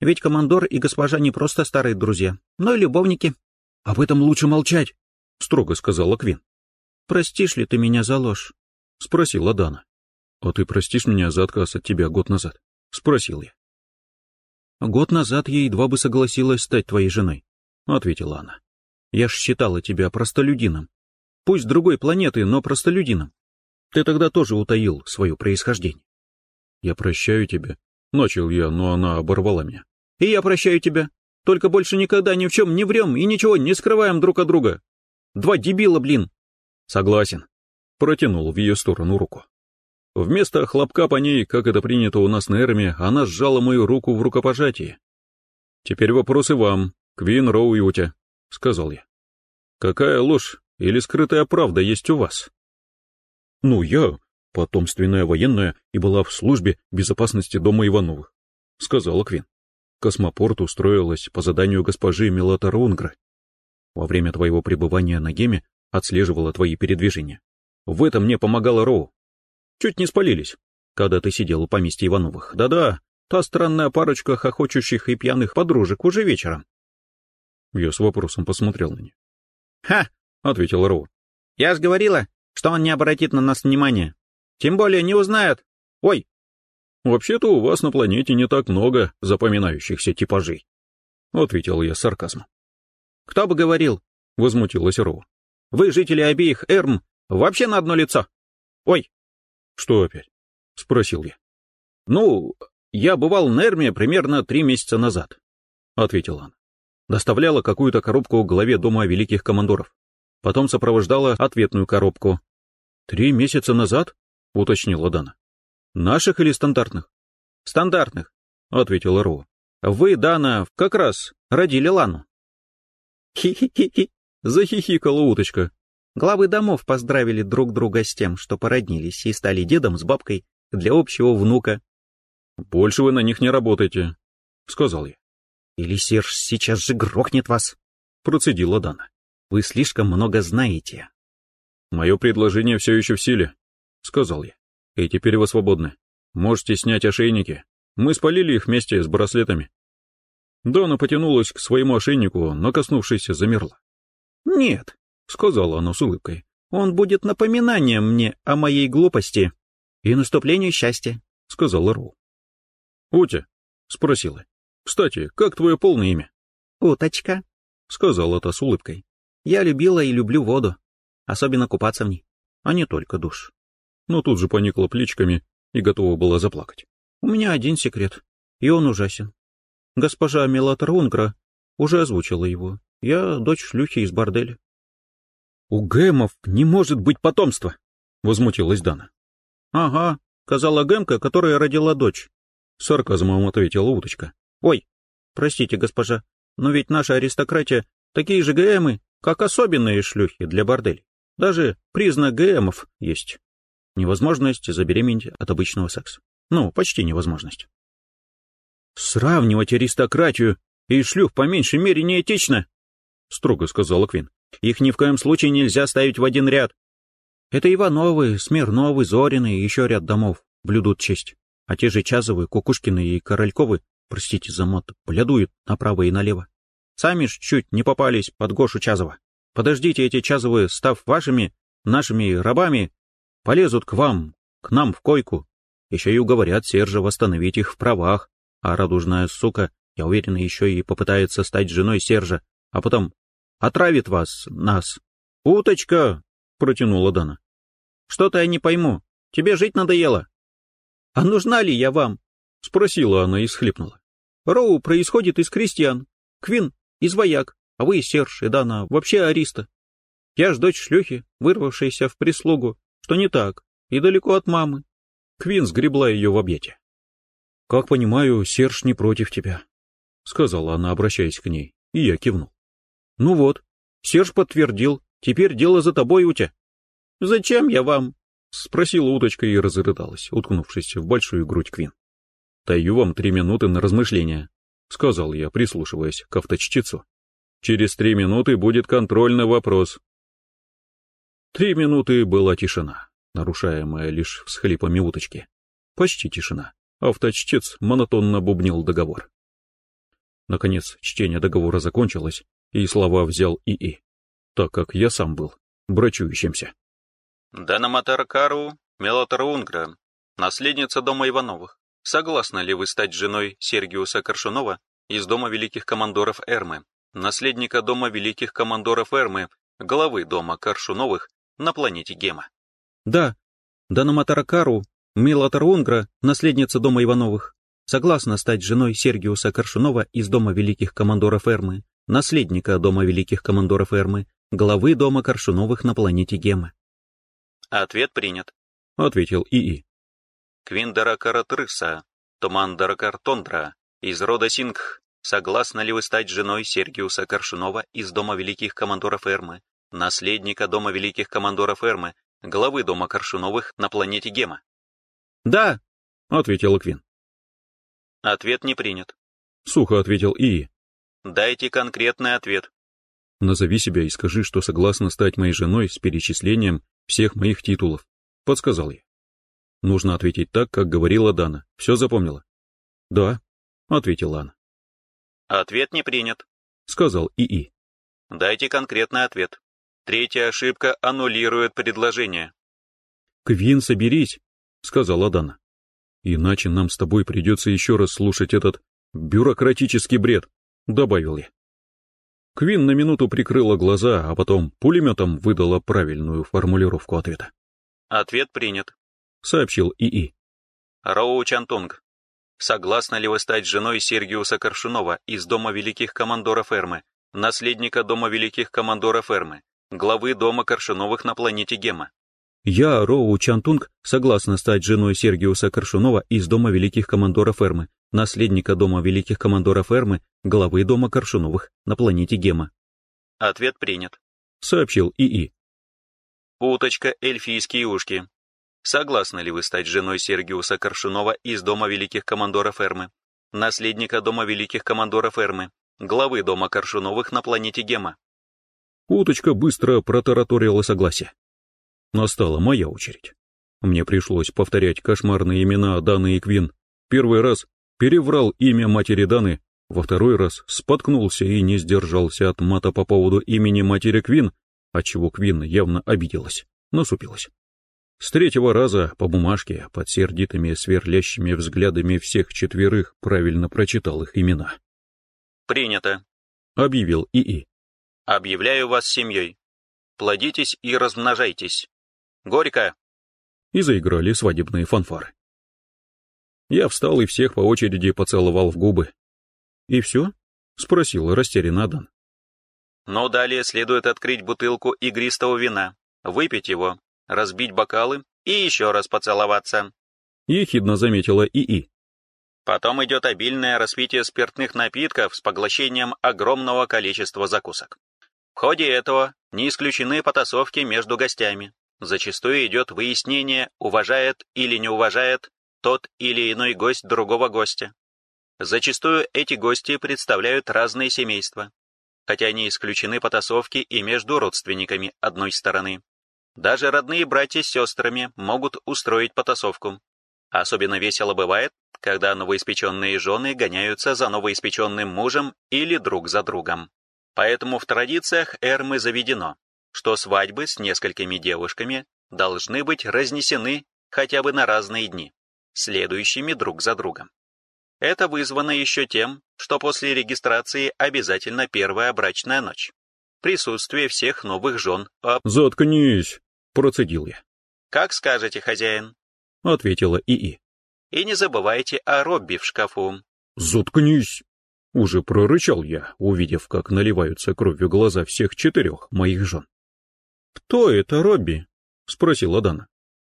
Ведь командор и госпожа не просто старые друзья, но и любовники. — Об этом лучше молчать, — строго сказала Квин. — Простишь ли ты меня за ложь? — спросила Дана. — А ты простишь меня за отказ от тебя год назад? — спросил я. — Год назад я едва бы согласилась стать твоей женой, — ответила она. — Я ж считала тебя простолюдином. Пусть другой планеты, но простолюдином. Ты тогда тоже утаил свое происхождение. «Я прощаю тебя», — начал я, но она оборвала меня. «И я прощаю тебя. Только больше никогда ни в чем не врем и ничего не скрываем друг от друга. Два дебила, блин». «Согласен», — протянул в ее сторону руку. Вместо хлопка по ней, как это принято у нас на Эрме, она сжала мою руку в рукопожатии. «Теперь вопросы вам, Квин, Роу и Утя», — сказал я. «Какая ложь или скрытая правда есть у вас?» «Ну, я потомственная военная и была в службе безопасности дома Ивановых», — сказала Квин. «Космопорт устроилась по заданию госпожи Мелата Рунгра. Во время твоего пребывания на Геме отслеживала твои передвижения. В этом мне помогала Роу. Чуть не спалились, когда ты сидел у поместья Ивановых. Да-да, та странная парочка хохочущих и пьяных подружек уже вечером». Я с вопросом посмотрел на нее. «Ха!» — ответил Роу. «Я ж говорила, что он не обратит на нас внимания. Тем более не узнают. Ой! Вообще-то у вас на планете не так много запоминающихся типажей. Ответил я с сарказмом. Кто бы говорил, возмутилась Роу. Вы, жители обеих Эрм, вообще на одно лицо. Ой! Что опять? Спросил я. Ну, я бывал на Эрме примерно три месяца назад, ответила она. Доставляла какую-то коробку главе Дома Великих Командоров. Потом сопровождала ответную коробку. Три месяца назад? — уточнила Дана. «Наших или стандартных?» «Стандартных», — ответила Роу. «Вы, Дана, как раз родили Лану». «Хи-хи-хи-хи», — захихикала уточка. Главы домов поздравили друг друга с тем, что породнились и стали дедом с бабкой для общего внука. «Больше вы на них не работаете», — сказал я. «Или Серж сейчас же грохнет вас», — процедила Дана. «Вы слишком много знаете». «Мое предложение все еще в силе», сказал я. «И теперь вы свободны. Можете снять ошейники. Мы спалили их вместе с браслетами». Дона потянулась к своему ошейнику, но, коснувшись, замерла. «Нет», — сказала она с улыбкой, — «он будет напоминанием мне о моей глупости и наступлению счастья», — сказала Ру. «Утя?» — спросила. «Кстати, как твое полное имя?» «Уточка», — сказала та с улыбкой. «Я любила и люблю воду. особенно купаться в ней, а не только душ. Но тут же поникла плечиками и готова была заплакать. У меня один секрет, и он ужасен. Госпожа Мелатор Унгра уже озвучила его. Я дочь шлюхи из борделя. — У Гэмов не может быть потомства! — возмутилась Дана. — Ага, сказала Гэмка, которая родила дочь. — сарказмом ответила уточка. — Ой, простите, госпожа, но ведь наша аристократия такие же ГМы, как особенные шлюхи для борделей. Даже признак ГМов есть. Невозможность забеременеть от обычного секса. Ну, почти невозможность. Сравнивать аристократию и шлюх по меньшей мере неэтично, строго сказала Квин. Их ни в коем случае нельзя ставить в один ряд. Это Ивановы, Смирновы, Зорины и еще ряд домов блюдут честь. А те же Чазовы, Кукушкины и Корольковы, простите за мат, блядуют направо и налево. Сами ж чуть не попались под Гошу Чазова. Подождите, эти Чазовы, став вашими, нашими рабами, полезут к вам, к нам в койку. Еще и уговорят Сержа восстановить их в правах, а радужная сука, я уверен, еще и попытается стать женой Сержа, а потом отравит вас, нас. «Уточка!» — протянула Дана. «Что-то я не пойму. Тебе жить надоело». «А нужна ли я вам?» — спросила она и схлипнула. «Роу происходит из крестьян, Квин — из вояк, а вы, Серж и Дана, вообще ариста. Я ж дочь шлюхи, вырвавшаяся в прислугу, что не так, и далеко от мамы». Квин сгребла ее в объятия. «Как понимаю, Серж не против тебя», — сказала она, обращаясь к ней, и я кивнул. «Ну вот, Серж подтвердил, теперь дело за тобой, Утя». «Зачем я вам?» — спросила уточка и разрыдалась, уткнувшись в большую грудь Квин. «Даю вам три минуты на размышления», — сказал я, прислушиваясь к авточтецу. «Через три минуты будет контрольный вопрос». Три минуты была тишина, нарушаемая лишь всхлипами уточки. Почти тишина. Авточтец монотонно бубнил договор. Наконец, чтение договора закончилось, и слова взял ИИ, так как я сам был брачующимся. Данаматаркару Мелатарунгра, наследница дома Ивановых, согласны ли вы стать женой Сергиуса Коршунова из дома великих командоров Эрмы, наследника дома великих командоров Эрмы, главы дома Коршуновых на планете Гема? Да, Данаматаркару Мелатарунгра, наследница дома Ивановых, согласна стать женой Сергиуса Коршунова из Дома Великих Командоров Эрмы, наследника Дома Великих Командоров Эрмы, главы Дома Коршуновых на планете Гема. Ответ принят, — ответил ИИ. Квиндаракаратрыса, Тумандаракартондра, из рода Сингх, согласна ли вы стать женой Сергиуса Коршунова из Дома Великих Командоров Эрмы, наследника Дома Великих Командоров Эрмы, главы Дома Коршуновых на планете Гема? «Да», — ответил Квин. «Ответ не принят», — сухо ответил Ии. «Дайте конкретный ответ». «Назови себя и скажи, что согласна стать моей женой с перечислением всех моих титулов», — подсказал я. «Нужно ответить так, как говорила Дана. Все запомнила?» «Да», — ответила она. «Ответ не принят», — сказал ИИ. «Дайте конкретный ответ. Третья ошибка аннулирует предложение». «Квин, соберись», сказала Дана. «Иначе нам с тобой придется еще раз слушать этот бюрократический бред», — добавил я. Квин на минуту прикрыла глаза, а потом пулеметом выдала правильную формулировку ответа. «Ответ принят», — сообщил ИИ. «Роу Чантунг, согласна ли вы стать женой Сергиуса Коршунова из Дома Великих Командоров Эрмы, наследника Дома Великих Командоров Эрмы, главы Дома Коршуновых на планете Гема?» Я, Роу Чантунг, согласна стать женой Сергиуса Коршунова из Дома Великих Командоров Эрмы, наследника Дома Великих Командоров Эрмы, главы Дома Коршуновых на планете Гема. Ответ принят, сообщил ИИ. Уточка эльфийские ушки. Согласны ли вы стать женой Сергиуса Коршунова из Дома Великих Командоров Эрмы, наследника Дома Великих Командоров Эрмы, главы Дома Коршуновых на планете Гема? Уточка быстро протараторила согласие. Настала моя очередь. Мне пришлось повторять кошмарные имена Даны и Квин. Первый раз переврал имя матери Даны, во второй раз споткнулся и не сдержался от мата по поводу имени матери Квин, отчего Квин явно обиделась, насупилась. С третьего раза по бумажке под сердитыми сверлящими взглядами всех четверых правильно прочитал их имена. «Принято», — объявил ИИ. «Объявляю вас семьей. плодитесь и размножайтесь. Горько!» И заиграли свадебные фанфары. Я встал и всех по очереди поцеловал в губы. «И все?» — спросил растерянно Адан. «Ну, далее следует открыть бутылку игристого вина, выпить его, разбить бокалы и еще раз поцеловаться», — ехидно заметила ИИ. Потом идет обильное распитие спиртных напитков с поглощением огромного количества закусок. В ходе этого не исключены потасовки между гостями. Зачастую идет выяснение, уважает или не уважает тот или иной гость другого гостя. Зачастую эти гости представляют разные семейства, хотя не исключены потасовки и между родственниками одной стороны. Даже родные братья с сестрами могут устроить потасовку. Особенно весело бывает, когда новоиспеченные жены гоняются за новоиспеченным мужем или друг за другом. Поэтому в традициях Эрмы заведено, что свадьбы с несколькими девушками должны быть разнесены хотя бы на разные дни, следующими друг за другом. Это вызвано еще тем, что после регистрации обязательно первая брачная ночь. Присутствие всех новых жен об... «Заткнись!» — процедил я. «Как скажете, хозяин?» — ответила ИИ. И не забывайте о Робби в шкафу. Заткнись! Уже прорычал я, увидев, как наливаются кровью глаза всех четырех моих жен. «Кто это Робби?» — спросила Дана.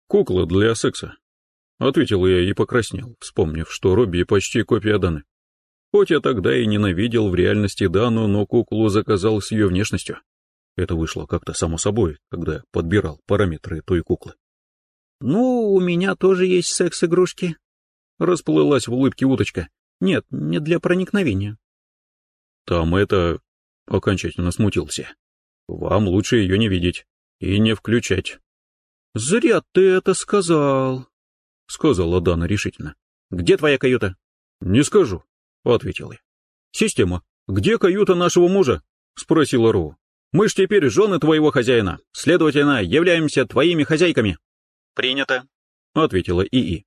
«Кукла для секса», — ответил я и покраснел, вспомнив, что Робби почти копия Даны. Хоть я тогда и ненавидел в реальности Дану, но куклу заказал с ее внешностью. Это вышло как-то само собой, когда подбирал параметры той куклы. «Ну, у меня тоже есть секс-игрушки», Расплылась в улыбке уточка. Нет, не для проникновения. Там это... Окончательно смутился. Вам лучше ее не видеть и не включать. Зря ты это сказал, сказала Дана решительно. Где твоя каюта? Не скажу, ответил я. Система, где каюта нашего мужа? Спросила Роу. Мы ж теперь жены твоего хозяина, следовательно, являемся твоими хозяйками. Принято, ответила ИИ.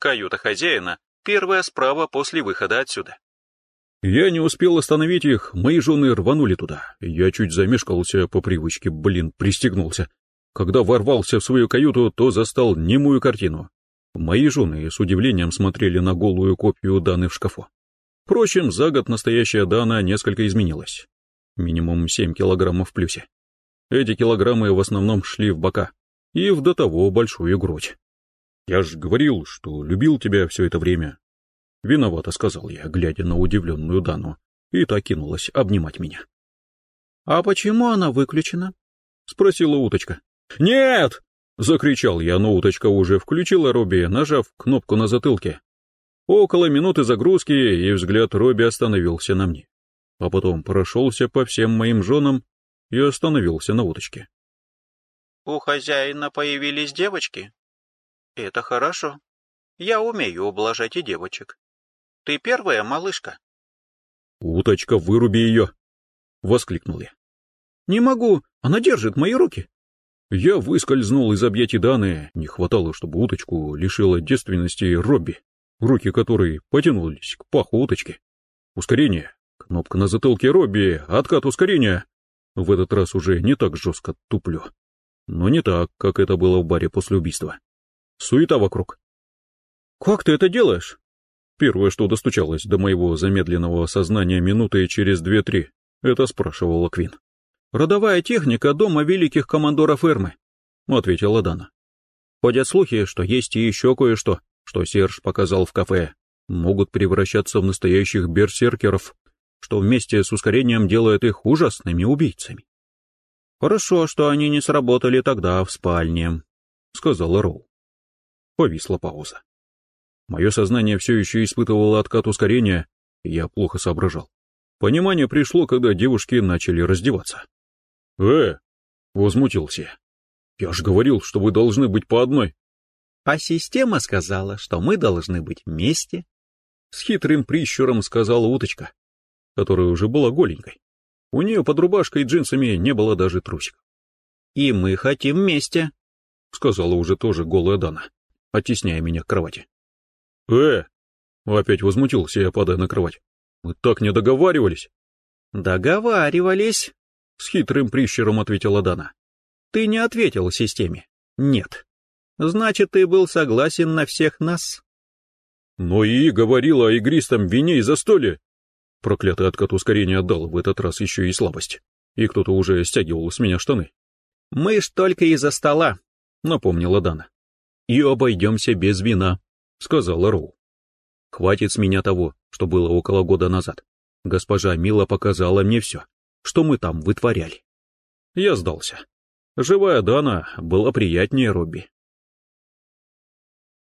Каюта хозяина, первая справа после выхода отсюда. Я не успел остановить их, мои жены рванули туда. Я чуть замешкался по привычке, блин, пристегнулся. Когда ворвался в свою каюту, то застал немую картину. Мои жены с удивлением смотрели на голую копию Даны в шкафу. Впрочем, за год настоящая Дана несколько изменилась. Минимум 7 килограммов в плюсе. Эти килограммы в основном шли в бока и в до того большую грудь. Я ж говорил, что любил тебя все это время. Виновато сказал я, глядя на удивленную Дану, и та кинулась обнимать меня. — А почему она выключена? — спросила уточка. — Нет! — закричал я, но уточка уже включила Робби, нажав кнопку на затылке. Около минуты загрузки, и взгляд Робби остановился на мне. А потом прошелся по всем моим женам и остановился на уточке. — У хозяина появились девочки? Это хорошо. Я умею ублажать и девочек. Ты первая, малышка. Уточка, выруби ее! Воскликнул я. Не могу, она держит мои руки. Я выскользнул из объятий Даны, не хватало, чтобы уточку лишила девственности Робби, руки которой потянулись к паху уточки. Ускорение, кнопка на затылке Робби, откат ускорения. В этот раз уже не так жестко туплю. Но не так, как это было в баре после убийства. Суета вокруг. «Как ты это делаешь?» Первое, что достучалось до моего замедленного сознания минуты через две-три, это спрашивала Квин. «Родовая техника дома великих командоров Эрмы», — ответила Дана. «Ходят слухи, что есть и еще кое-что, что Серж показал в кафе. Могут превращаться в настоящих берсеркеров, что вместе с ускорением делает их ужасными убийцами». «Хорошо, что они не сработали тогда в спальне», — сказала Роу. Повисла пауза. Мое сознание все еще испытывало откат ускорения, и я плохо соображал. Понимание пришло, когда девушки начали раздеваться. «Э!» — возмутился я. «Я же говорил, что вы должны быть по одной». «А система сказала, что мы должны быть вместе?» С хитрым прищуром сказала уточка, которая уже была голенькой. У нее под рубашкой и джинсами не было даже трусиков. «И мы хотим вместе», — сказала уже тоже голая Дана оттесняя меня к кровати. «Э!» — опять возмутился я, падая на кровать. «Мы так не договаривались!» «Договаривались!» — с хитрым прищером ответила Дана. Ты не ответил системе. Нет. Значит, ты был согласен на всех нас. Но и говорила о игристом вине и застоле. Проклятый откат ускорения отдал в этот раз еще и слабость. И кто-то уже стягивал с меня штаны. Мы ж только из-за стола, напомнила Дана. И обойдемся без вина, сказала Роу. Хватит с меня того, что было около года назад. Госпожа Мила показала мне все, что мы там вытворяли. Я сдался. Живая Дана была приятнее Робби.